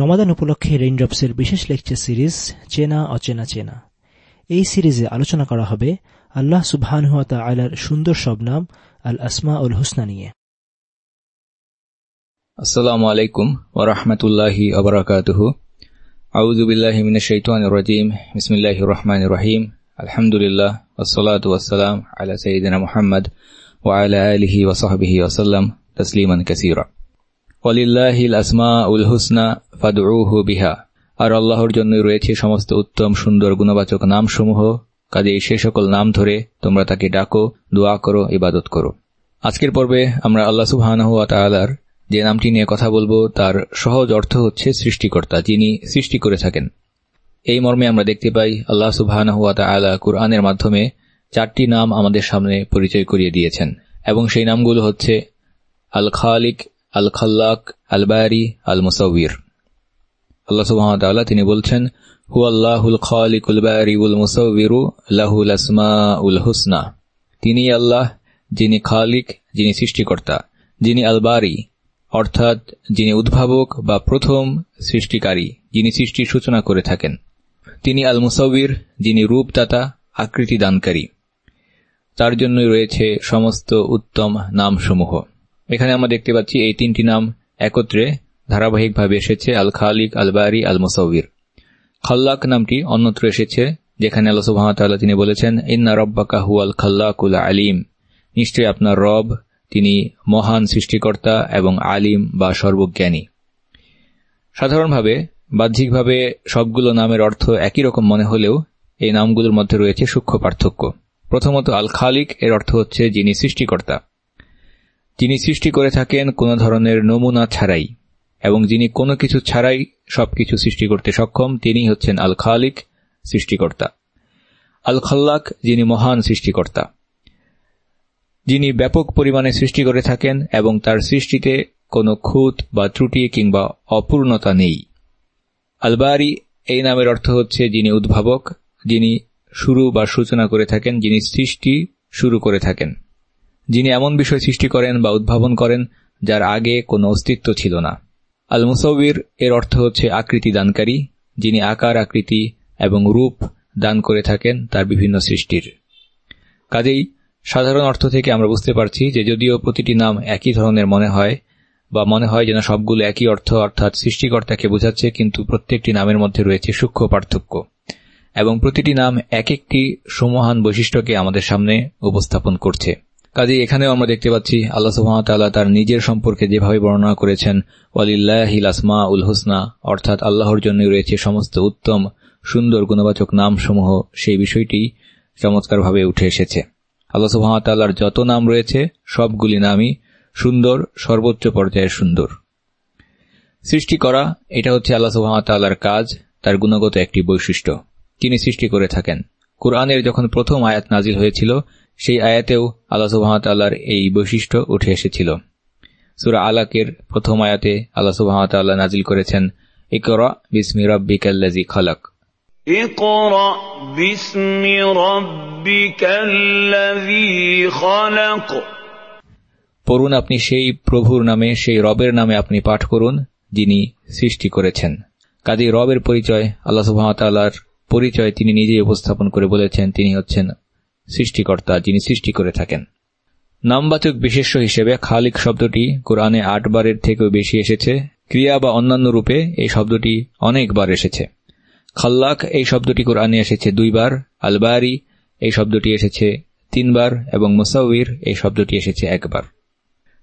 রমাদান উপলক্ষে রেইনড্রপসের বিশেষ lecture series চেনা অচেনা চেনা। এই সিরিজে আলোচনা করা হবে আল্লাহ সুবহানহাত আলার সুন্দর সব নাম আল আসমা উল হুসনা নিয়ে। আসসালামু আলাইকুম ওরহমতুল্লাহি আবরাকাতুহ আউজুবিল্লাহ মিন শৈতান রাজিম। বিসমিল্লাহ রহমান রহিম। আলহামদুলিল্লাহ ওসলাত ওয়াসালাম আলা সঈদিনা মুহাম্মদ ওয়ালা আলিহি ওসহবিহি ওসাল্লাম তসলিমান কাসিরা। ওয়ালিল্লাহিল আসমা উল হুসনা বিহা। আর আল্লাহর জন্য রয়েছে সমস্ত উত্তম, সুন্দর, গুণবাচক নামসমূহ। কাজে সে সকল নাম ধরে তোমরা তাকে ডাকো, দোয়া করো, ইবাদত করো। আজকের পর্বে আমরা আল্লাহ তালার যে নামটি নিয়ে কথা বলব, তার সহজ অর্থ হচ্ছে সৃষ্টিকর্তা, যিনি সৃষ্টি করে থাকেন। এই মর্মে আমরা দেখতে পাই, আল্লাহ তালা কুরআনের মাধ্যমে চারটি নাম আমাদের সামনে পরিচয় করিয়ে দিয়েছেন। এবং সেই নামগুলো হচ্ছে আল খালিক আল খাল্লাক আল বায়ারি আল মুসাউর আল্লাহ সুহামতাল্লাহ তিনি বলছেন হু আল্লাহুল খালিকুল বায়ারিউল মুসাউরু লাহুল আসমা উল হুসনা। তিনি আল্লাহ, যিনি খালিক, যিনি সৃষ্টিকর্তা, যিনি আলবারি, অর্থাৎ যিনি উদ্ভাবক বা প্রথম সৃষ্টিকারী, যিনি সৃষ্টির সূচনা করে থাকেন। তিনি আল মুসাউর যিনি রূপদাতা আকৃতি দানকারী তার জন্যই রয়েছে সমস্ত উত্তম নামসমূহ। এখানে আমরা দেখতে পাচ্ছি এই তিনটি নাম একত্রে ধারাবাহিকভাবে এসেছে আল খালিক আল বারি আল মুসাউর খাল্লাক নামটি অন্যত্র এসেছে, যেখানে আল্লাহ সুহামতাল্লাহ তিনি বলেছেন, ইন্না রব্বাকা হু আল খাল্লাকুল আলিম। নিশ্চয়ই আপনার রব তিনি মহান সৃষ্টিকর্তা এবং আলিম বা সর্বজ্ঞানী। সাধারণভাবে, বাহ্যিকভাবে সবগুলো নামের অর্থ একই রকম মনে হলেও এই নামগুলোর মধ্যে রয়েছে সূক্ষ্ম পার্থক্য। প্রথমত আল খালিক এর অর্থ হচ্ছে যিনি সৃষ্টিকর্তা। যিনি সৃষ্টি করে থাকেন কোন ধরনের নমুনা ছাড়াই, এবং যিনি কোনো কিছু ছাড়াই সবকিছু সৃষ্টি করতে সক্ষম তিনি হচ্ছেন আল খালিক সৃষ্টিকর্তা। আল খাল্লাক যিনি মহান সৃষ্টিকর্তা। যিনি ব্যাপক পরিমাণে সৃষ্টি করে থাকেন এবং তার সৃষ্টিতে কোনো খুঁত বা ত্রুটি কিংবা অপূর্ণতা নেই। আলবারি এই নামের অর্থ হচ্ছে যিনি উদ্ভাবক, যিনি শুরু বা সূচনা করে থাকেন, যিনি সৃষ্টি শুরু করে থাকেন। যিনি এমন বিষয় সৃষ্টি করেন বা উদ্ভাবন করেন, যার আগে কোনো অস্তিত্ব ছিল না। আল মুসৌবির এর অর্থ হচ্ছে আকৃতি দানকারী, যিনি আকার, আকৃতি এবং রূপ দান করে থাকেন তার বিভিন্ন সৃষ্টির। কাজেই সাধারণ অর্থ থেকে আমরা বুঝতে পারছি যে যদিও প্রতিটি নাম একই ধরনের মনে হয়, বা মনে হয় যেন সবগুলো একই অর্থ অর্থাৎ সৃষ্টিকর্তাকে বোঝাচ্ছে, কিন্তু প্রত্যেকটি নামের মধ্যে রয়েছে সূক্ষ্ম পার্থক্য, এবং প্রতিটি নাম এক একটি সমহান বৈশিষ্ট্যকে আমাদের সামনে উপস্থাপন করছে। কাজে এখানেও আমরা দেখতে পাচ্ছি আল্লাহ সুহামতাল্লাহ তার নিজের সম্পর্কে যেভাবে বর্ণনা করেছেন, ওয়ালিল্লাহিল আসমা উল হুসনা অর্থাৎ আল্লাহর জন্য রয়েছে সমস্ত উত্তম, সুন্দর গুণবাচক নামসমূহ। সেই বিষয়টি চমৎকারভাবে উঠে এসেছে। আল্লাহ সুহামতাল্লাহর যত নাম রয়েছে, সবগুলি নামই সুন্দর, সর্বোচ্চ পর্যায়ের সুন্দর। সৃষ্টি করা, এটা হচ্ছে আল্লাহ সুহামতাল্লাহর কাজ, তার গুণগত একটি বৈশিষ্ট্য। তিনি সৃষ্টি করে থাকেন। কোরআনের যখন প্রথম আয়াত নাজিল হয়েছিল সেই আয়াতেও আল্লাহ সুবাহতাল্লাহর এই বৈশিষ্ট্য উঠে এসেছিল সুরা আলাকের প্রথম আয়াতে আল্লাহ সুবাহতাল্লাহ নাজিল করেছেন ইকরা বিসমি রব্বিকাল্লাজি খালাক اقرأ باسم ربك الذي خلق পড়ুন আপনি সেই প্রভুর নামে সেই রবের নামে আপনি পাঠ করুন যিনি সৃষ্টি করেছেন কাজী রবের পরিচয় আল্লাহ সুবাহতাল্লাহর পরিচয় তিনি নিজেই উপস্থাপন করে বলেছেন তিনি হচ্ছেন সৃষ্টিকর্তা যিনি সৃষ্টি করে থাকেন। নামবাচক বিশেষ্য হিসেবে খালিক শব্দটি কোরআনে আটবারের থেকেও বেশি এসেছে। ক্রিয়া বা অন্যান্য রূপে এই শব্দটি অনেকবার এসেছে। খাল্লাক এই শব্দটি কোরআনে এসেছে দুইবার আলবারি এই শব্দটি এসেছে তিনবার এবং মুসাউর এই শব্দটি এসেছে একবার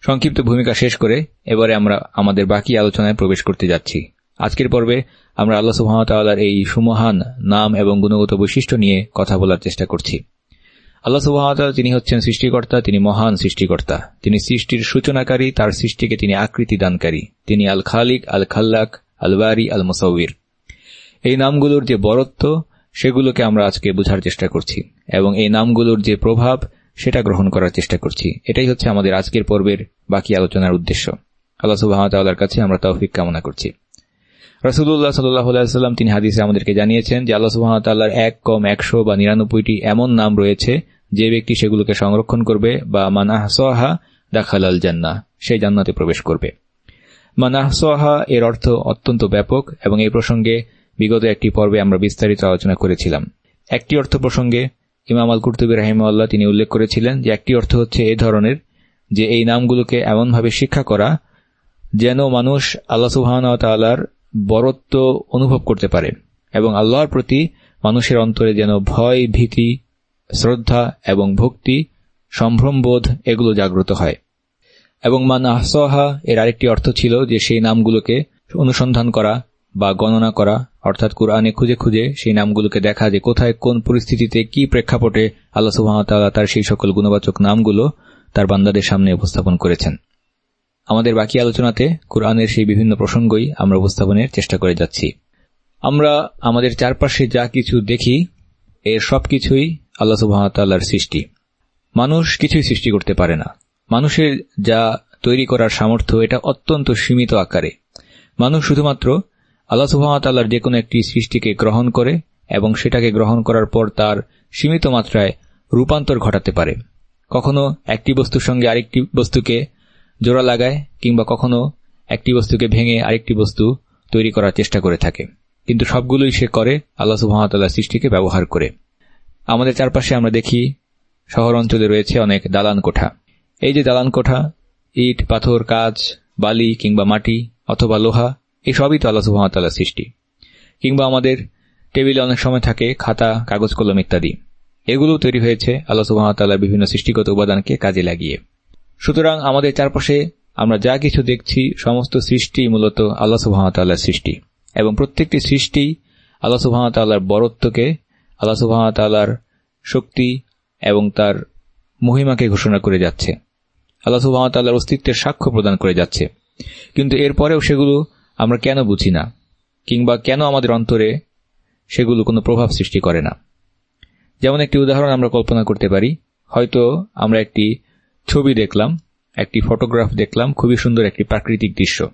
সংক্ষিপ্ত ভূমিকা শেষ করে এবারে আমরা আমাদের বাকি আলোচনায় প্রবেশ করতে যাচ্ছি। আজকের পর্বে আমরা আল্লাহ সুহামতাল্লাহর এই সুমহান নাম এবং গুণগত বৈশিষ্ট্য নিয়ে কথা বলার চেষ্টা করছি। আল্লাহ সুবাহতাল তিনি হচ্ছেন সৃষ্টিকর্তা, তিনি মহান সৃষ্টিকর্তা। তিনি সৃষ্টির সূচনাকারী, তার সৃষ্টিকে তিনি আকৃতি দানকারী। তিনি আল খালিক আল খাল্লাক আল আল মুসাউর এই নামগুলোর যে বরত্ব, সেগুলোকে আমরা আজকে বোঝার চেষ্টা করছি এবং এই নামগুলোর যে প্রভাব, সেটা গ্রহণ করার চেষ্টা করছি। এটাই হচ্ছে আমাদের আজকের পর্বের বাকি আলোচনার উদ্দেশ্য। আল্লাহ সুবাহতাল্লাহর কাছে আমরা তৌফিক কামনা করছি। রসুল্লাহ সাল্লাম তিনি হাদিসে আমাদেরকে জানিয়েছেন যে আল্লাহ সুহামতাল্লাহর এক কম একশো বা নিরানব্বইটি এমন নাম রয়েছে যে ব্যক্তি সেগুলোকে সংরক্ষণ করবে বা মানাহ সহা দাখাল জান্না সেই জান্নাতে প্রবেশ করবে। মানাহ মানাহসোহা এর অর্থ অত্যন্ত ব্যাপক এবং এই প্রসঙ্গে বিগত একটি পর্বে আমরা বিস্তারিত আলোচনা করেছিলাম। একটি অর্থ প্রসঙ্গে ইমাম আল কুর্তুবী রাহিমাল্লাহ তিনি উল্লেখ করেছিলেন যে একটি অর্থ হচ্ছে এ ধরনের যে এই নামগুলোকে এমনভাবে শিক্ষা করা যেন মানুষ আল্লাহ সুহানার বরত্ব অনুভব করতে পারে এবং আল্লাহর প্রতি মানুষের অন্তরে যেন ভয়, ভীতি, শ্রদ্ধা এবং ভক্তি, সম্ভ্রমবোধ এগুলো জাগ্রত হয়। এবং মান আহসহা এর আরেকটি অর্থ ছিল যে সেই নামগুলোকে অনুসন্ধান করা বা গণনা করা, অর্থাৎ কোরআনে খুঁজে খুঁজে সেই নামগুলোকে দেখা যে কোথায় কোন পরিস্থিতিতে কি প্রেক্ষাপটে আল্লাহ সুহামতাল্লাহ তার সেই সকল গুণবাচক নামগুলো তার বান্দাদের সামনে উপস্থাপন করেছেন। আমাদের বাকি আলোচনাতে কোরআনের সেই বিভিন্ন প্রসঙ্গই আমরা উপস্থাপনের চেষ্টা করে যাচ্ছি। আমরা আমাদের চারপাশে যা কিছু দেখি, এর সবকিছুই আল্লাহ সুবাহতাল্লাহর সৃষ্টি। মানুষ কিছুই সৃষ্টি করতে পারে না। মানুষের যা তৈরি করার সামর্থ্য, এটা অত্যন্ত সীমিত আকারে। মানুষ শুধুমাত্র আল্লাহ সুহামতাল্লাহর যে কোনো একটি সৃষ্টিকে গ্রহণ করে এবং সেটাকে গ্রহণ করার পর তার সীমিত মাত্রায় রূপান্তর ঘটাতে পারে। কখনো একটি বস্তুর সঙ্গে আরেকটি বস্তুকে জোড়া লাগায় কিংবা কখনো একটি বস্তুকে ভেঙে আরেকটি বস্তু তৈরি করার চেষ্টা করে থাকে। কিন্তু সবগুলোই সে করে আল্লাহ সুহামতাল্লাহ সৃষ্টিকে ব্যবহার করে। আমাদের চারপাশে আমরা দেখি শহর অঞ্চলে রয়েছে অনেক দালান কোঠা। এই যে দালান কোঠা, ইট, পাথর কাজ বালি কিংবা মাটি অথবা লোহা, এই সবই তো আল্লাহ সুহামতাল্লাহ সৃষ্টি। কিংবা আমাদের টেবিলে অনেক সময় থাকে খাতা, কাগজ, কলম ইত্যাদি। এগুলো তৈরি হয়েছে আল্লাহ সুহামতাল্লাহ বিভিন্ন সৃষ্টিগত উপাদানকে কাজে লাগিয়ে। সুতরাং আমাদের চারপাশে আমরা যা কিছু দেখছি, সমস্ত সৃষ্টি মূলত আল্লাহ সুহামতাল্লাহর সৃষ্টি। এবং প্রত্যেকটি সৃষ্টি আল্লাহ সুহামতাল্লাহর বরত্বকে, আল্লাহ সুহামতাল্লাহর শক্তি এবং তার মহিমাকে ঘোষণা করে যাচ্ছে। আল্লাহ সুহামতাল্লাহর অস্তিত্বের সাক্ষ্য প্রদান করে যাচ্ছে। কিন্তু এরপরেও সেগুলো আমরা কেন বুঝি না? কিংবা কেন আমাদের অন্তরে সেগুলো কোনো প্রভাব সৃষ্টি করে না? যেমন একটি উদাহরণ আমরা কল্পনা করতে পারি। হয়তো আমরা একটি ছবি দেখলাম, একটি ফটোগ্রাফ দেখলাম, খুবই সুন্দর একটি প্রাকৃতিক দৃশ্য।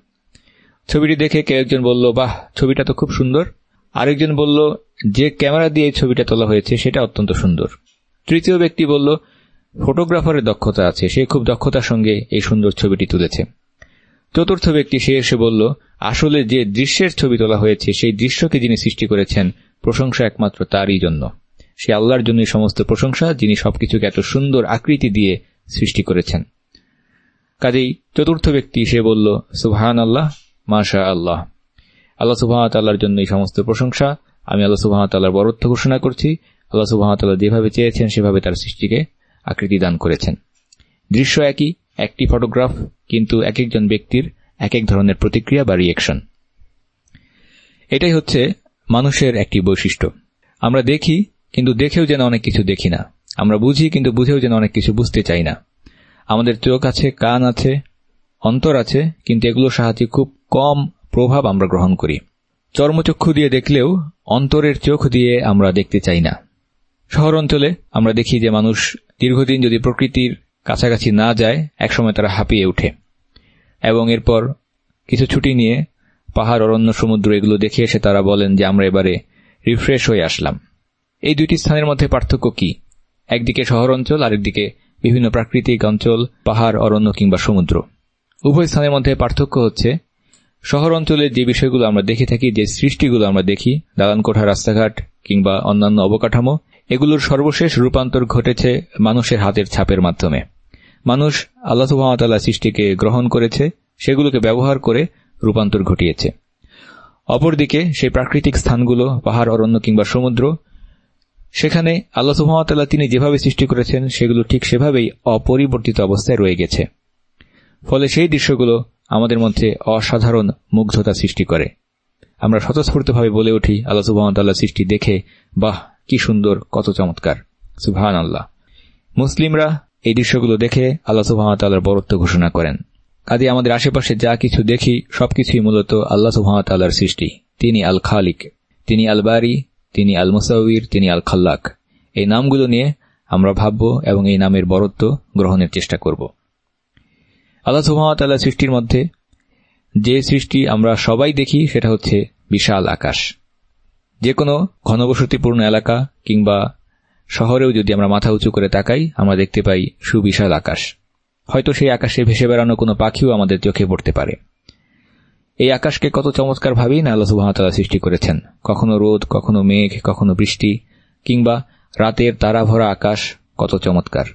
ছবিটি দেখে কেউ একজন বলল, বাহ, ছবিটা তো খুব সুন্দর। আরেকজন বলল, যে ক্যামেরা দিয়ে ছবিটা তোলা হয়েছে, সেটা অত্যন্ত সুন্দর। তৃতীয় ব্যক্তি বলল, ফটোগ্রাফারের দক্ষতা আছে, সে খুব দক্ষতার সঙ্গে এই সুন্দর ছবিটি তুলেছে। চতুর্থ ব্যক্তি সে এসে বলল, আসলে যে দৃশ্যের ছবি তোলা হয়েছে, সেই দৃশ্যকে যিনি সৃষ্টি করেছেন, প্রশংসা একমাত্র তারই জন্য। সে আল্লাহর জন্য সমস্ত প্রশংসা, যিনি সবকিছুকে এত সুন্দর আকৃতি দিয়ে সৃষ্টি করেছেন। কাজেই চতুর্থ ব্যক্তি সে বলল সুবাহান আল্লাহ মাশা আল্লাহ আল্লাহ সুবাহতাল্লাহর জন্য এই সমস্ত প্রশংসা, আমি আল্লাহ সুবাহতাল্লাহর বরত্ব ঘোষণা করছি। আল্লাহ সুবাহতাল্লাহ যেভাবে চেয়েছেন, সেভাবে তার সৃষ্টিকে আকৃতি দান করেছেন। দৃশ্য একই, একটি ফটোগ্রাফ, কিন্তু এক একজন ব্যক্তির এক এক ধরনের প্রতিক্রিয়া বা রিয়েকশন এটাই হচ্ছে মানুষের একটি বৈশিষ্ট্য। আমরা দেখি, কিন্তু দেখেও যেন অনেক কিছু দেখি না। আমরা বুঝি, কিন্তু বুঝেও যেন অনেক কিছু বুঝতে চাই না। আমাদের চোখ আছে, কান আছে, অন্তর আছে, কিন্তু এগুলোর সাহায্যে খুব কম প্রভাব আমরা গ্রহণ করি। চর্মচক্ষু দিয়ে দেখলেও অন্তরের চোখ দিয়ে আমরা দেখতে চাই না। শহর অঞ্চলে আমরা দেখি যে মানুষ দীর্ঘদিন যদি প্রকৃতির কাছাকাছি না যায়, একসময় তারা হাঁপিয়ে উঠে এবং এরপর কিছু ছুটি নিয়ে পাহাড়, অরণ্য, সমুদ্র এগুলো দেখে এসে তারা বলেন যে আমরা এবারে রিফ্রেশ হয়ে আসলাম। এই দুইটি স্থানের মধ্যে পার্থক্য কি? একদিকে শহর অঞ্চল আরেকদিকে বিভিন্ন প্রাকৃতিক অঞ্চল, পাহাড়, অরণ্য কিংবা সমুদ্র। উভয় স্থানের মধ্যে পার্থক্য হচ্ছে শহর অঞ্চলের যে বিষয়গুলো আমরা দেখে থাকি, যে সৃষ্টিগুলো আমরা দেখি দালান কোঠা রাস্তাঘাট কিংবা অন্যান্য অবকাঠামো, এগুলোর সর্বশেষ রূপান্তর ঘটেছে মানুষের হাতের ছাপের মাধ্যমে। মানুষ আল্লাহ সুহামতাল্লাহ সৃষ্টিকে গ্রহণ করেছে, সেগুলোকে ব্যবহার করে রূপান্তর ঘটিয়েছে। অপরদিকে সেই প্রাকৃতিক স্থানগুলো, পাহাড়, অরণ্য কিংবা সমুদ্র সেখানে আল্লাহ সুহামতাল্লাহ তিনি যেভাবে সৃষ্টি করেছেন, সেগুলো ঠিক সেভাবেই অপরিবর্তিত অবস্থায় রয়ে গেছে। ফলে সেই দৃশ্যগুলো আমাদের মধ্যে অসাধারণ মুগ্ধতা সৃষ্টি করে। আমরা স্বতঃস্ফূর্তভাবে বলে উঠি, আল্লাহ সুবাহতাল্লাহ সৃষ্টি দেখে, বাহ, কি সুন্দর, কত চমৎকার। সুবাহান আল্লাহ মুসলিমরা এই দৃশ্যগুলো দেখে আল্লাহ সুবাহতাল্লাহর বরত্ব ঘোষণা করেন। কাজে আমাদের আশেপাশে যা কিছু দেখি, সবকিছুই মূলত আল্লাহ সুহামতাল্লাহর সৃষ্টি। তিনি আল খালিক তিনি আল বারি তিনি আল মুসাউর তিনি আল খাল্লাক এই নামগুলো নিয়ে আমরা ভাবব এবং এই নামের বরত্ব গ্রহণের চেষ্টা করব। আল্লাহ সুহামতাল্লাহ সৃষ্টির মধ্যে যে সৃষ্টি আমরা সবাই দেখি, সেটা হচ্ছে বিশাল আকাশ। যে কোনো ঘনবসতিপূর্ণ এলাকা কিংবা শহরেও যদি আমরা মাথা উঁচু করে তাকাই, আমরা দেখতে পাই সুবিশাল আকাশ। হয়তো সেই আকাশে ভেসে বেড়ানো কোনো পাখিও আমাদের চোখে পড়তে পারে। এই আকাশকে কত চমৎকার ভাবেই না আল্লাহ সুবাহতালা সৃষ্টি করেছেন। কখনো রোদ, কখনো মেঘ, কখনো বৃষ্টি, কিংবা রাতের তারা ভরা আকাশ কত চমৎকার।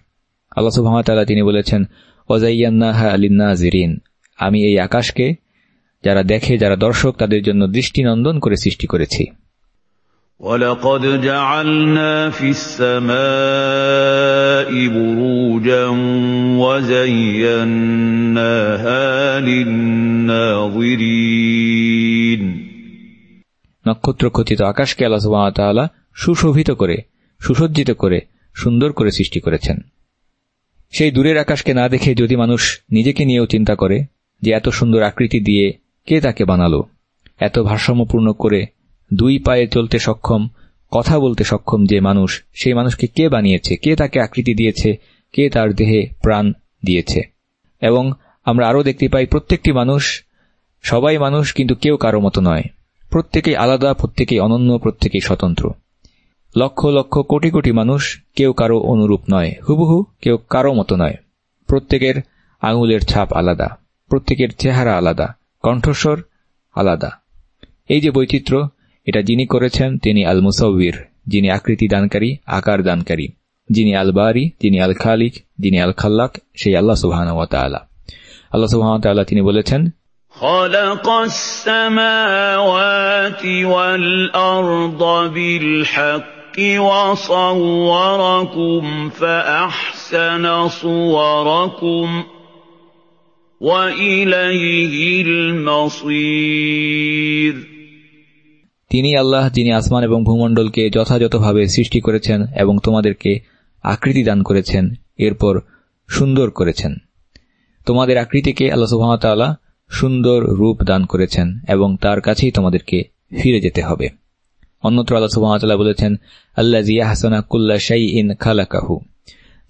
আল্লাহ সুবাহতালা তিনি বলেছেন ওজাইয়ান্নাহা আলিন্না জিরিন আমি এই আকাশকে যারা দেখে, যারা দর্শক, তাদের জন্য দৃষ্টিনন্দন করে সৃষ্টি করেছি। وَلَقَدْ جَعَلْنَا فِي السَّمَاءِ بُرُوجًا وَزَيَّنَّاهَا لِلنَّاظِرِينَ নক্ষত্র খচিত আকাশকে আল্লাহ সুবাহতাল্লাহ সুশোভিত করে সুসজ্জিত করে সুন্দর করে সৃষ্টি করেছেন সেই দূরের আকাশকে না দেখে যদি মানুষ নিজেকে নিয়েও চিন্তা করে যে এত সুন্দর আকৃতি দিয়ে কে তাকে বানালো এত ভারসাম্যপূর্ণ করে দুই পায়ে চলতে সক্ষম, কথা বলতে সক্ষম যে মানুষ, সেই মানুষকে কে বানিয়েছে, কে তাকে আকৃতি দিয়েছে, কে তার দেহে প্রাণ দিয়েছে। এবং আমরা আরও দেখতে পাই প্রত্যেকটি মানুষ, সবাই মানুষ কিন্তু কেউ কারও মতো নয়। প্রত্যেকেই আলাদা, প্রত্যেকেই অনন্য, প্রত্যেকেই স্বতন্ত্র। লক্ষ লক্ষ, কোটি কোটি মানুষ কেউ কারও অনুরূপ নয়, হুবহু কেউ কারও মতো নয়। প্রত্যেকের আঙুলের ছাপ আলাদা, প্রত্যেকের চেহারা আলাদা, কণ্ঠস্বর আলাদা। এই যে বৈচিত্র্য এটা যিনি করেছেন তিনি আল মুসব্বির যিনি আকৃতি দানকারী আকার দানকারী যিনি আল বারি যিনি আল খালিক যিনি আল খাল্লাক সেই আল্লাহ সুবাহান আল্লাহ সুবাহ তিনি বলেছেন خلق السماوات والأرض بالحق وصوركم فأحسن صوركم وإليه المصير তিনি আল্লাহ, যিনি আসমান এবং ভূমণ্ডলকে যথাযথভাবে সৃষ্টি করেছেন এবং তোমাদেরকে আকৃতি দান করেছেন, এরপর সুন্দর করেছেন। তোমাদের আকৃতিকে আল্লাহ সুহামতাল্লাহ সুন্দর রূপ দান করেছেন এবং তার কাছেই তোমাদেরকে ফিরে যেতে হবে। অন্যত্র আল্লাহ সুহামতাল্লাহ বলেছেন আল্লাহ জিয়া হাসানা কুল্লা শাই ইন খালাকাহু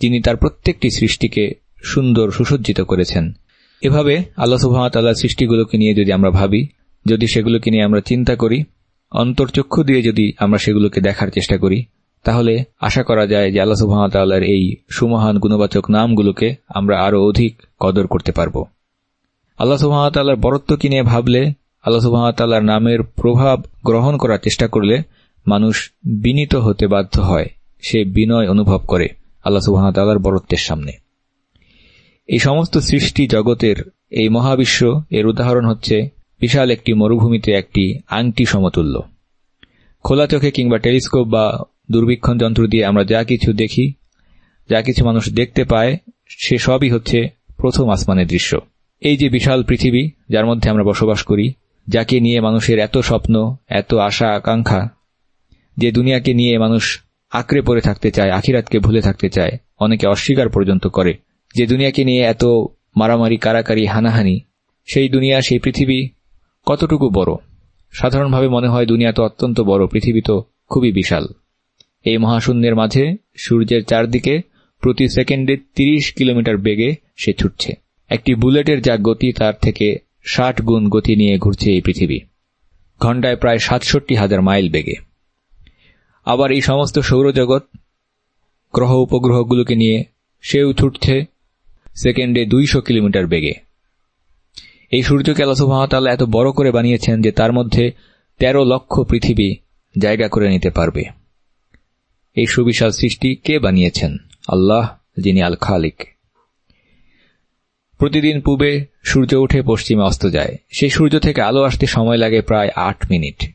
যিনি তার প্রত্যেকটি সৃষ্টিকে সুন্দর সুসজ্জিত করেছেন। এভাবে আল্লাহ সুহামতাল্লাহ সৃষ্টিগুলোকে নিয়ে যদি আমরা ভাবি, যদি সেগুলোকে নিয়ে আমরা চিন্তা করি অন্তর্চক্ষু দিয়ে যদি আমরা সেগুলোকে দেখার চেষ্টা করি, তাহলে আশা করা যায় যে আল্লাহ সুহামতাল্লাহর এই সুমহান গুণবাচক নামগুলোকে আমরা আরও অধিক কদর করতে পারব। আল্লাহ সুহামতাল্লাহর বরত্বকে নিয়ে ভাবলে, আল্লাহ সুহামতাল্লাহর নামের প্রভাব গ্রহণ করার চেষ্টা করলে মানুষ বিনীত হতে বাধ্য হয়, সে বিনয় অনুভব করে আল্লাহ সুহামতাল্লাহর বরত্বের সামনে। এই সমস্ত সৃষ্টি জগতের এই মহাবিশ্ব এর উদাহরণ হচ্ছে বিশাল একটি মরুভূমিতে একটি আংটি সমতুল্য। খোলা চোখে কিংবা টেলিস্কোপ বা দূরবীক্ষণ যন্ত্র দিয়ে আমরা যা কিছু দেখি, যা কিছু মানুষ দেখতে পায়, সে সবই হচ্ছে প্রথম আসমানের দৃশ্য। এই যে বিশাল পৃথিবী, যার মধ্যে আমরা বসবাস করি, যাকে নিয়ে মানুষের এত স্বপ্ন, এত আশা, আকাঙ্ক্ষা, যে দুনিয়াকে নিয়ে মানুষ আঁকড়ে পড়ে থাকতে চায়, আখিরাতকে ভুলে থাকতে চায়, অনেকে অস্বীকার পর্যন্ত করে। যে দুনিয়াকে নিয়ে এত মারামারি, কারাকারি, হানাহানি, সেই দুনিয়া, সেই পৃথিবী কতটুকু বড়? সাধারণভাবে মনে হয় দুনিয়া তো অত্যন্ত বড়, পৃথিবী তো খুবই বিশাল। এই মহাশূন্যের মাঝে সূর্যের চারদিকে প্রতি সেকেন্ডে ৩০ কিলোমিটার বেগে সে ছুটছে। একটি বুলেটের যা গতি, তার থেকে ষাট গুণ গতি নিয়ে ঘুরছে এই পৃথিবী। ঘণ্টায় প্রায় সাতষট্টি হাজার মাইল বেগে। আবার এই সমস্ত সৌরজগৎ, গ্রহ উপগ্রহগুলোকে নিয়ে সেও ছুটছে সেকেন্ডে দুইশো কিলোমিটার বেগে। এই সূর্যকে আল্লাহ এত বড় করে বানিয়েছেন যে তার মধ্যে ১৩ লক্ষ পৃথিবী জায়গা করে নিতে পারবে। এই সুবিশাল সৃষ্টি কে বানিয়েছেন? আল্লাহ, যিনি আল খালিক প্রতিদিন পূবে সূর্য উঠে পশ্চিমে অস্ত যায়। সেই সূর্য থেকে আলো আসতে সময় লাগে প্রায় আট মিনিট।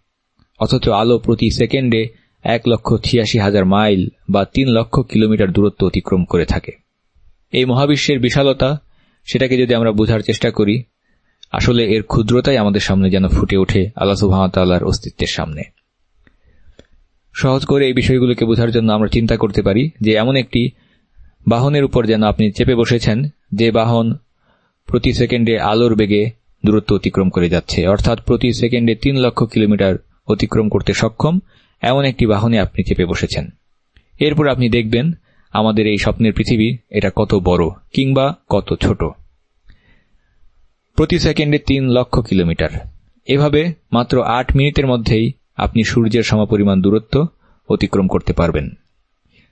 অথচ আলো প্রতি সেকেন্ডে এক লক্ষ ছিয়াশি হাজার মাইল বা তিন লক্ষ কিলোমিটার দূরত্ব অতিক্রম করে থাকে। এই মহাবিশ্বের বিশালতা, সেটাকে যদি আমরা বোঝার চেষ্টা করি আসলে এর ক্ষুদ্রতাই আমাদের সামনে যেন ফুটে ওঠে আল্লাহ সুহামতাল্লাহর অস্তিত্বের সামনে। সহজ করে এই বিষয়গুলোকে বোঝার জন্য আমরা চিন্তা করতে পারি যে এমন একটি বাহনের উপর যেন আপনি চেপে বসেছেন, যে বাহন প্রতি সেকেন্ডে আলোর বেগে দূরত্ব অতিক্রম করে যাচ্ছে। অর্থাৎ প্রতি সেকেন্ডে তিন লক্ষ কিলোমিটার অতিক্রম করতে সক্ষম এমন একটি বাহনে আপনি চেপে বসেছেন। এরপর আপনি দেখবেন আমাদের এই স্বপ্নের পৃথিবী এটা কত বড় কিংবা কত ছোট। প্রতি সেকেন্ডে তিন লক্ষ কিলোমিটার। এভাবে মাত্র আট মিনিটের মধ্যেই আপনি সূর্যের সমপরিমাণ দূরত্ব অতিক্রম করতে পারবেন।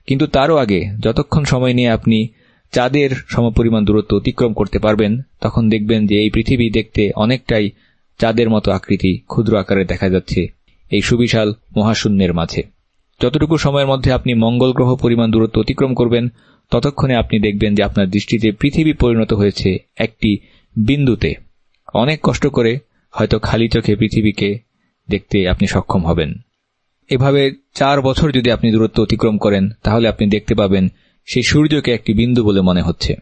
কিন্তু তারও আগে যতক্ষণ সময় নিয়ে আপনি চাঁদের সমপরিমাণ দূরত্ব অতিক্রম করতে পারবেন, তখন দেখবেন যে এই পৃথিবী দেখতে অনেকটাই চাঁদের মতো আকৃতি, ক্ষুদ্র আকারে দেখা যাচ্ছে এই সুবিশাল মহাশূন্যের মাঝে। যতটুকু সময়ের মধ্যে আপনি মঙ্গল গ্রহ পরিমাণ দূরত্ব অতিক্রম করবেন, ততক্ষণে আপনি দেখবেন যে আপনার দৃষ্টিতে পৃথিবী পরিণত হয়েছে একটি বিন্দুতে। অনেক কষ্ট করে হয়তো খালি চোখে পৃথিবীকে দেখতে আপনি সক্ষম হবেন। এভাবে চার বছর যদি আপনি দূরত্ব অতিক্রম করেন, তাহলে আপনি দেখতে পাবেন সেই সূর্যকে একটি বিন্দু বলে মনে হচ্ছে।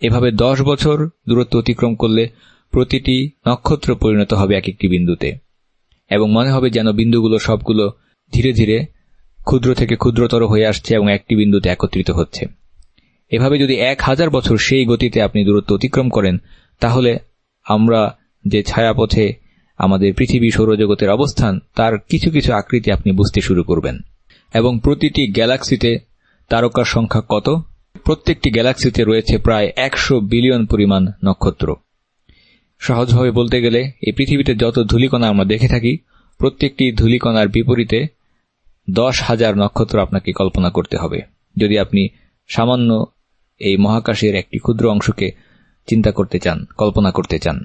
এভাবে দশ বছর দূরত্ব অতিক্রম করলে প্রতিটি নক্ষত্র পরিণত হবে এক একটি বিন্দুতে। এবং মনে হবে যেন বিন্দুগুলো সবগুলো ধীরে ধীরে ক্ষুদ্র থেকে ক্ষুদ্রতর হয়ে আসছে এবং একটি বিন্দুতে একত্রিত হচ্ছে। এভাবে যদি এক হাজার বছর সেই গতিতে আপনি দূরত্ব অতিক্রম করেন তাহলে আমরা যে ছায়াপথে আমাদের পৃথিবী সৌরজগতের অবস্থান, তার কিছু কিছু আকৃতি আপনি বুঝতে শুরু করবেন। এবং প্রতিটি গ্যালাক্সিতে তারকার সংখ্যা কত? প্রত্যেকটি গ্যালাক্সিতে রয়েছে প্রায় একশো বিলিয়ন পরিমাণ নক্ষত্র। সহজভাবে বলতে গেলে, এই পৃথিবীতে যত ধূলিকণা আমরা দেখে থাকি, প্রত্যেকটি ধূলিকণার বিপরীতে দশ হাজার নক্ষত্র আপনাকে কল্পনা করতে হবে। যদি আপনি সামান্য এই মহাকাশের একটি ক্ষুদ্র অংশকে চিন্তা করতে চান, কল্পনা করতে চান।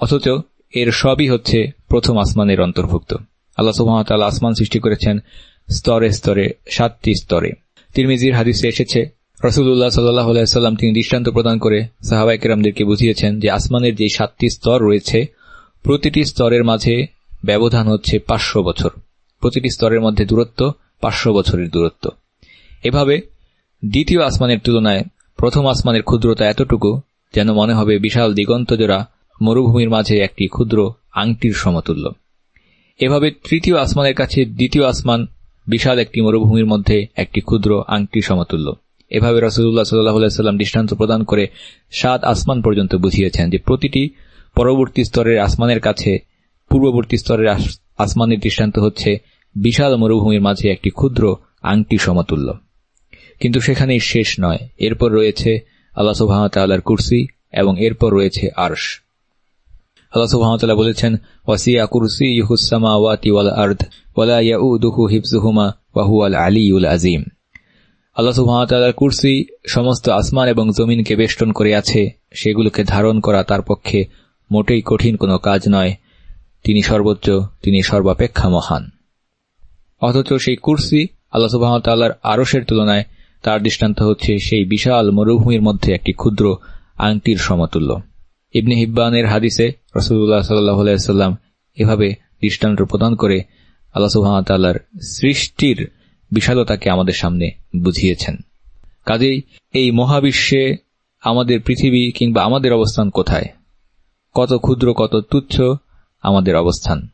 অথচ এর সবই হচ্ছে প্রথম আসমানের অন্তর্ভুক্ত। আল্লাহ সুহামতাল্লাহ আসমান সৃষ্টি করেছেন স্তরে স্তরে, সাতটি স্তরে। তিরমিজির হাদিসে এসেছে রসুল্লাহ সাল্লাহ তিনি দৃষ্টান্ত প্রদান করে সাহাবাইকেরামদেরকে বুঝিয়েছেন যে আসমানের যে সাতটি স্তর রয়েছে, প্রতিটি স্তরের মাঝে ব্যবধান হচ্ছে পাঁচশো বছর। প্রতিটি স্তরের মধ্যে দূরত্ব পাঁচশো বছরের দূরত্ব। এভাবে দ্বিতীয় আসমানের তুলনায় প্রথম আসমানের ক্ষুদ্রতা এতটুকু যেন মনে হবে বিশাল দিগন্তজোড়া মরুভূমির মাঝে একটি ক্ষুদ্র আংটির সমতুল্য। এভাবে তৃতীয় আসমানের কাছে দ্বিতীয় আসমান বিশাল একটি মরুভূমির মধ্যে একটি ক্ষুদ্র আংটির সমতুল্য। এভাবে রসুল্লাহ সাল্লাম দৃষ্টান্ত প্রদান করে সাত আসমান পর্যন্ত বুঝিয়েছেন যে প্রতিটি পরবর্তী স্তরের আসমানের কাছে পূর্ববর্তী স্তরের আসমানের দৃষ্টান্ত হচ্ছে বিশাল মরুভূমির মাঝে একটি ক্ষুদ্র আংটি সমতুল্য। কিন্তু সেখানেই শেষ নয়। এরপর রয়েছে আল্লাহ সুবাহতাল্লাহর কুর্সি এবং এরপর রয়েছে আর্শ। আল্লাহ সুবাহতাল্লাহ বলেছেন, ওয়াসিয়া কুরসি ইহুসামা ওয়াতি ওয়াল আর্দ ওয়ালা ইয়াউদুহু হিফজুহুমা ওয়াহুয়াল আলিউল আজিম আল্লাহ সুহামতাল্লাহর কুর্সি সমস্ত আসমান এবং জমিনকে বেষ্টন করে আছে। সেগুলোকে ধারণ করা তার পক্ষে মোটেই কঠিন কোনো কাজ নয়। তিনি সর্বোচ্চ, তিনি সর্বাপেক্ষা মহান। অথচ সেই কুর্সি আল্লাহ সুবাহতাল্লাহর আরসের তুলনায় তার দৃষ্টান্ত হচ্ছে সেই বিশাল মরুভূমির মধ্যে একটি ক্ষুদ্র আংটির সমতুল্য। ইবনে হিব্বানের হাদিসে রসুল্লাহ সাল্লাম এভাবে দৃষ্টান্ত প্রদান করে আল্লাহ সুহামতাল্লাহর সৃষ্টির বিশালতাকে আমাদের সামনে বুঝিয়েছেন। কাজেই এই মহাবিশ্বে আমাদের পৃথিবী কিংবা আমাদের অবস্থান কোথায়? কত ক্ষুদ্র, কত তুচ্ছ আমাদের অবস্থান।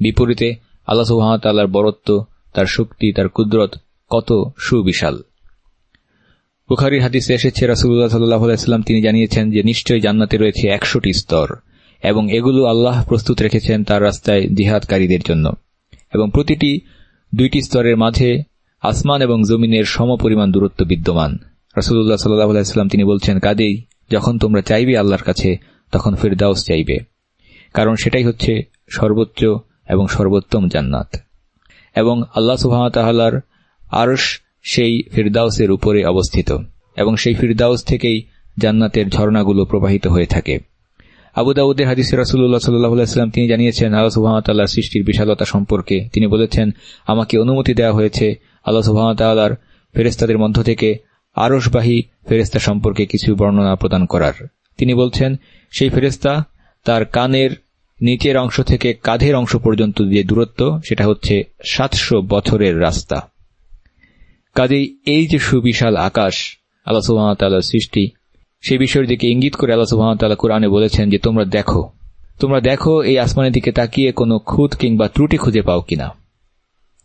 বিপরীতে আল্লাহ সুহামতাল্লাহর বরত্ব, তার শক্তি, তার কুদরত কত সুবিশাল। বুখারির হাদিসে এসেছে রাসুল্লাহ সাল্লাহাম তিনি জানিয়েছেন যে নিশ্চয়ই জান্নাতে রয়েছে একশোটি স্তর এবং এগুলো আল্লাহ প্রস্তুত রেখেছেন তার রাস্তায় জিহাদকারীদের জন্য। এবং প্রতিটি দুইটি স্তরের মাঝে আসমান এবং জমিনের সমপরিমাণ দূরত্ব বিদ্যমান। রসুল্লাহ সাল্লাহাম তিনি বলছেন কাদেই যখন তোমরা চাইবে আল্লাহর কাছে, তখন ফেরদাউস চাইবে। কারণ সেটাই হচ্ছে সর্বোচ্চ এবং সর্বোত্তম জান্নাত। এবং আল্লাহ সুহামতাল্লাহর আরশ সেই ফিরদাউসের উপরে অবস্থিত, এবং সেই ফিরদাউস থেকেই জান্নাতের ঝর্ণাগুলো প্রবাহিত হয়ে থাকে। আবুদাউদ্দের হাদিসে রাসুল্লাহ সাল্লাহাম তিনি জানিয়েছেন, আল্লাহ সুহামতাল্লাহ সৃষ্টির বিশালতা সম্পর্কে তিনি বলেছেন, আমাকে অনুমতি দেওয়া হয়েছে আল্লাহ সুহামতাল্লাহর ফেরেস্তাদের মধ্য থেকে আরসবাহী ফেরেস্তা সম্পর্কে কিছু বর্ণনা প্রদান করার। তিনি বলছেন, সেই ফেরেস্তা তার কানের নিচের অংশ থেকে কাঁধের অংশ পর্যন্ত যে দূরত্ব, সেটা হচ্ছে সাতশো বছরের রাস্তা। কাজেই এই যে সুবিশাল আকাশ আল্লাহ সুহামতাল্লাহ সৃষ্টি সেই বিষয়ের দিকে ইঙ্গিত করে আল্লাহ সুহামতাল্লাহ কোরআনে বলেছেন যে তোমরা দেখো তোমরা দেখো এই আসমানের দিকে তাকিয়ে কোনো খুঁত কিংবা ত্রুটি খুঁজে পাও কিনা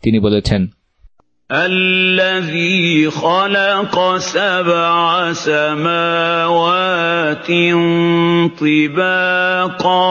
তিনি বলেছেন الذي خلق سبع سماوات طباقا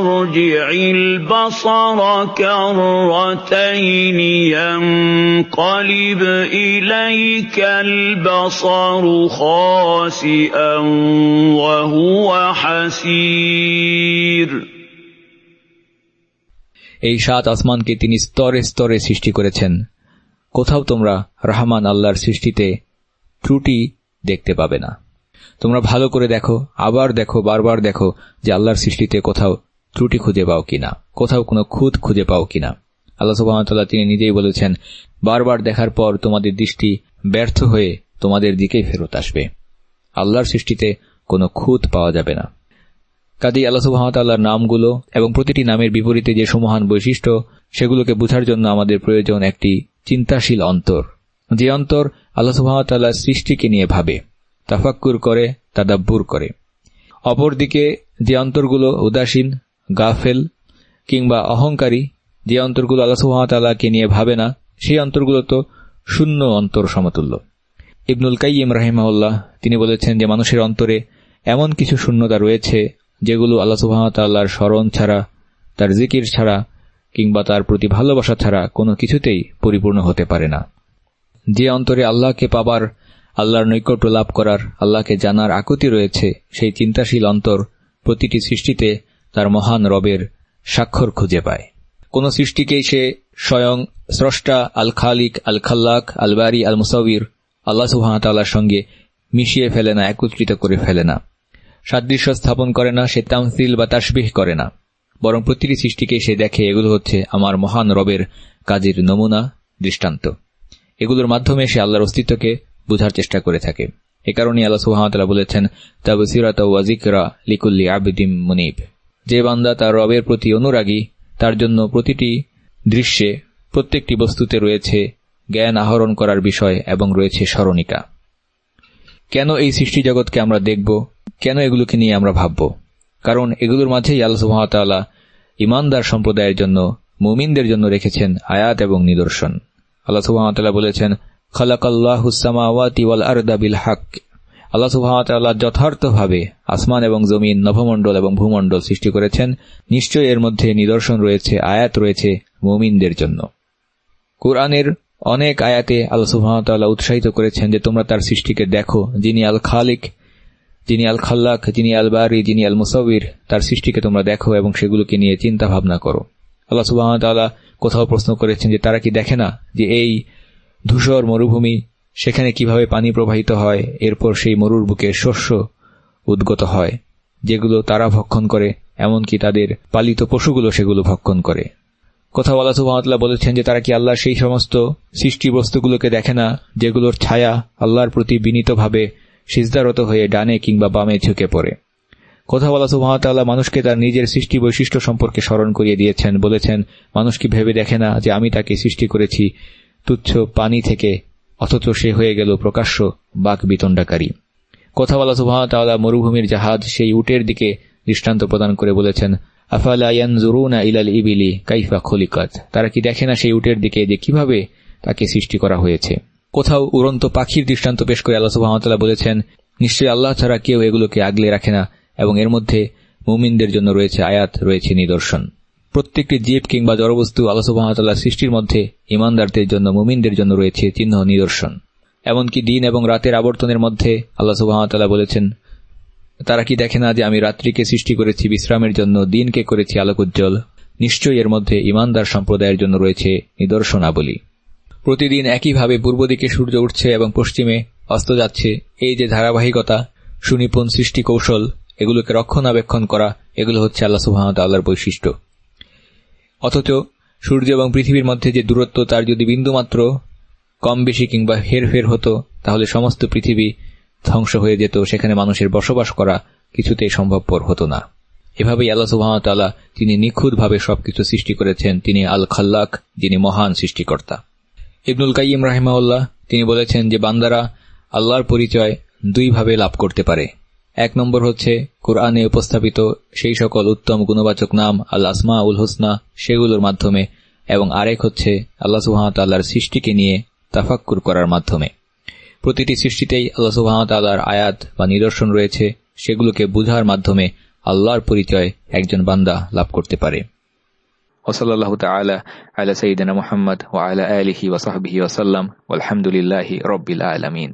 ارجع البصر كرتين ينقلب إليك البصر خاسئا وهو حسير এই সাত আসমানকে তিনি স্তরে স্তরে সৃষ্টি করেছেন কোথাও তোমরা রহমান আল্লাহর সৃষ্টিতে ত্রুটি দেখতে পাবে না তোমরা ভালো করে দেখো আবার দেখো বারবার দেখো যে আল্লাহর সৃষ্টিতে কোথাও ত্রুটি খুঁজে পাও কিনা? কোথাও কোনো খুঁত খুঁজে পাও কিনা? আল্লাহ সুবাহতাল্লাহ তিনি নিজেই বলেছেন, বারবার দেখার পর তোমাদের দৃষ্টি ব্যর্থ হয়ে তোমাদের দিকেই ফেরত আসবে। আল্লাহর সৃষ্টিতে কোনো খুঁত পাওয়া যাবে না। কাজী আল্লাহ সুবাহতাল্লাহর নামগুলো এবং প্রতিটি নামের বিপরীতে যে সমহান বৈশিষ্ট্য, সেগুলোকে বুঝার জন্য আমাদের প্রয়োজন একটি চিন্তাশীল অন্তর। যে অন্তর আল্লাহ সুবাহতাল্লাহ সৃষ্টিকে নিয়ে ভাবে, তাফাক্কুর করে, তাদাব্বুর করে। অপরদিকে যে অন্তরগুলো উদাসীন গাফেল কিংবা অহংকারী যে অন্তরগুলো আল্লাহ সুহামতাল্লাহকে নিয়ে ভাবে না, সেই অন্তরগুলো তো শূন্য অন্তর সমতুল্য। ইবনুল কাইম রাহিমাউল্লাহ তিনি বলেছেন যে মানুষের অন্তরে এমন কিছু শূন্যতা রয়েছে যেগুলো আল্লাহ সুহামতাল্লাহর স্মরণ ছাড়া, তার জিকির ছাড়া কিংবা তার প্রতি ভালোবাসা ছাড়া কোনো কিছুতেই পরিপূর্ণ হতে পারে না। যে অন্তরে আল্লাহকে পাবার, আল্লাহর নৈকট্য লাভ করার, আল্লাহকে জানার আকুতি রয়েছে, সেই চিন্তাশীল অন্তর প্রতিটি সৃষ্টিতে তার মহান রবের স্বাক্ষর খুঁজে পায়। কোন সৃষ্টিকেই সে স্বয়ং স্রষ্টা আল খালিক আল খাল্লাক আলবারি আল মুসাউর আল্লাহ সুহামতাল্লাহর সঙ্গে মিশিয়ে ফেলে না, একত্রিত করে ফেলে না। সাদৃশ্য স্থাপন করে না, সে তামসিল বা তাসবিহ করে না। বরং প্রতিটি সৃষ্টিকে সে দেখে, এগুলো হচ্ছে আমার মহান রবের কাজের নমুনা, দৃষ্টান্ত। এগুলোর মাধ্যমে সে আল্লাহর অস্তিত্বকে বুঝার চেষ্টা করে থাকে। এ কারণে আল্লাহ সুহামতাল্লাহ বলেছেন তাবসিরাত ওয়াজিকরা লিকুল্লি আবিদিম মুনিব। যে বান্দা তার রবের প্রতি অনুরাগী, তার জন্য প্রতিটি দৃশ্যে প্রত্যেকটি বস্তুতে রয়েছে জ্ঞান আহরণ করার বিষয় এবং রয়েছে স্মরণিকা। কেন এই সৃষ্টি জগৎকে আমরা দেখব? কেন এগুলোকে নিয়ে আমরা ভাবব? কারণ এগুলোর মাঝেই আল্লাহ সুহামতাল্লাহ ইমানদার সম্প্রদায়ের জন্য, মুমিনদের জন্য রেখেছেন আয়াত এবং নিদর্শন। আল্লাহ সুহামতাল্লাহ বলেছেন খালাকাল্লাহুসামাওয়াতি ওয়াল আরদা বিল হাক আল্লাহ সুহামতাল্লাহ যথার্থভাবে আসমান এবং জমিন নভমণ্ডল এবং ভূমণ্ডল সৃষ্টি করেছেন। নিশ্চয় এর মধ্যে নিদর্শন রয়েছে, আয়াত রয়েছে মুমিনদের জন্য। কোরআনের অনেক আয়াতে আল্লাহ সুহামতাল্লাহ উৎসাহিত করেছেন যে তোমরা তার সৃষ্টিকে দেখো। যিনি আল খালিক যিনি আল খাল্লাক যিনি আল বারি যিনি আল মুসাউর তার সৃষ্টিকে তোমরা দেখো এবং সেগুলোকে নিয়ে চিন্তা ভাবনা করো। আল্লাহ সুবাহতাল্লাহ কোথাও প্রশ্ন করেছেন যে তারা কি দেখে না যে এই ধূসর মরুভূমি সেখানে কীভাবে পানি প্রবাহিত হয়, এরপর সেই মরুর বুকে শস্য উদ্গত হয়, যেগুলো তারা ভক্ষণ করে, এমনকি তাদের পালিত পশুগুলো সেগুলো ভক্ষণ করে। কোথাও আল্লাহ সুহামতাল্লাহ বলেছেন যে তারা কি আল্লাহ সেই সমস্ত সৃষ্টি বস্তুগুলোকে দেখে না, যেগুলোর ছায়া আল্লাহর প্রতি বিনীতভাবে সিজদারত হয়ে ডানে কিংবা বামে ঝুঁকে পড়ে? কোথাও আল্লাহ সুহামতাল্লাহ মানুষকে তার নিজের সৃষ্টি বৈশিষ্ট্য সম্পর্কে স্মরণ করিয়ে দিয়েছেন, বলেছেন, মানুষ কি ভেবে দেখে না যে আমি তাকে সৃষ্টি করেছি, তুচ্ছ পানি থেকে অথচ সে হয়ে গেল প্রকাশ্য বাক বিতণ্ডাকারী কোথাও আল্লাহ সুহামতাল্লাহ মরুভূমির জাহাজ সেই উটের দিকে দৃষ্টান্ত প্রদান করে বলেছেন ইবিলি, কাইফা তারা কি দেখে না সেই উটের দিকে যে কীভাবে তাকে সৃষ্টি করা হয়েছে? কোথাও উড়ন্ত পাখির দৃষ্টান্ত পেশ করে আল্লাহ সুহামতাল্লাহ বলেছেন, নিশ্চয়ই আল্লাহ ছাড়া কেউ এগুলোকে আগলে রাখে না এবং এর মধ্যে মুমিনদের জন্য রয়েছে আয়াত, রয়েছে নিদর্শন। প্রত্যেকটি জীব কিংবা জড়বস্তু আল্লাহ সুবাহতাল্লাহ সৃষ্টির মধ্যে ইমানদারদের জন্য, মুমিনদের জন্য রয়েছে চিহ্ন নিদর্শন। এমনকি দিন এবং রাতের আবর্তনের মধ্যে আল্লাহ সুবাহতাল্লাহ বলেছেন, তারা কি দেখে না যে আমি রাত্রিকে সৃষ্টি করেছি বিশ্রামের জন্য, দিনকে করেছি আলোকোজ্জ্বল? নিশ্চয়ই এর মধ্যে ইমানদার সম্প্রদায়ের জন্য রয়েছে নিদর্শনাবলী। প্রতিদিন একইভাবে পূর্ব দিকে সূর্য উঠছে এবং পশ্চিমে অস্ত যাচ্ছে। এই যে ধারাবাহিকতা, সুনিপুণ সৃষ্টি কৌশল এগুলোকে রক্ষণাবেক্ষণ করা, এগুলো হচ্ছে আল্লাহ সুহামত আল্লাহর বৈশিষ্ট্য। অথচ সূর্য এবং পৃথিবীর মধ্যে যে দূরত্ব, তার যদি বিন্দুমাত্র কম বেশি কিংবা হেরফের হতো, তাহলে সমস্ত পৃথিবী ধ্বংস হয়ে যেত। সেখানে মানুষের বসবাস করা কিছুতেই সম্ভবপর হতো না। এভাবেই আল্লাহ সুহামতাল্লাহ তিনি নিখুঁতভাবে সবকিছু সৃষ্টি করেছেন। তিনি আল খাল্লাক যিনি মহান সৃষ্টিকর্তা। ইবনুল কাইম রাহিমাউল্লাহ তিনি বলেছেন যে, বান্দারা আল্লাহর পরিচয় দুইভাবে লাভ করতে পারে। এক নম্বর হচ্ছে, কোরআনে উপস্থাপিত সেই সকল উত্তম গুণবাচক নাম আল আসমা উল হোসনা সেগুলোর মাধ্যমে এবং আরেক হচ্ছে আল্লাহ সুহামতাল্লাহর সৃষ্টিকে নিয়ে তাফাক্কুর করার মাধ্যমে। প্রতিটি সৃষ্টিতেই আল্লাহ সুহামতাল্লাহর আয়াত বা নিদর্শন রয়েছে, সেগুলোকে বুঝার মাধ্যমে আল্লাহর পরিচয় একজন বান্দা লাভ করতে পারে। ওসলাল্লাহ তালা আলা মোহাম্মদ ও আলা ওসাল্লাম আলহামদুলিল্লাহি রব্বিল আলমিন।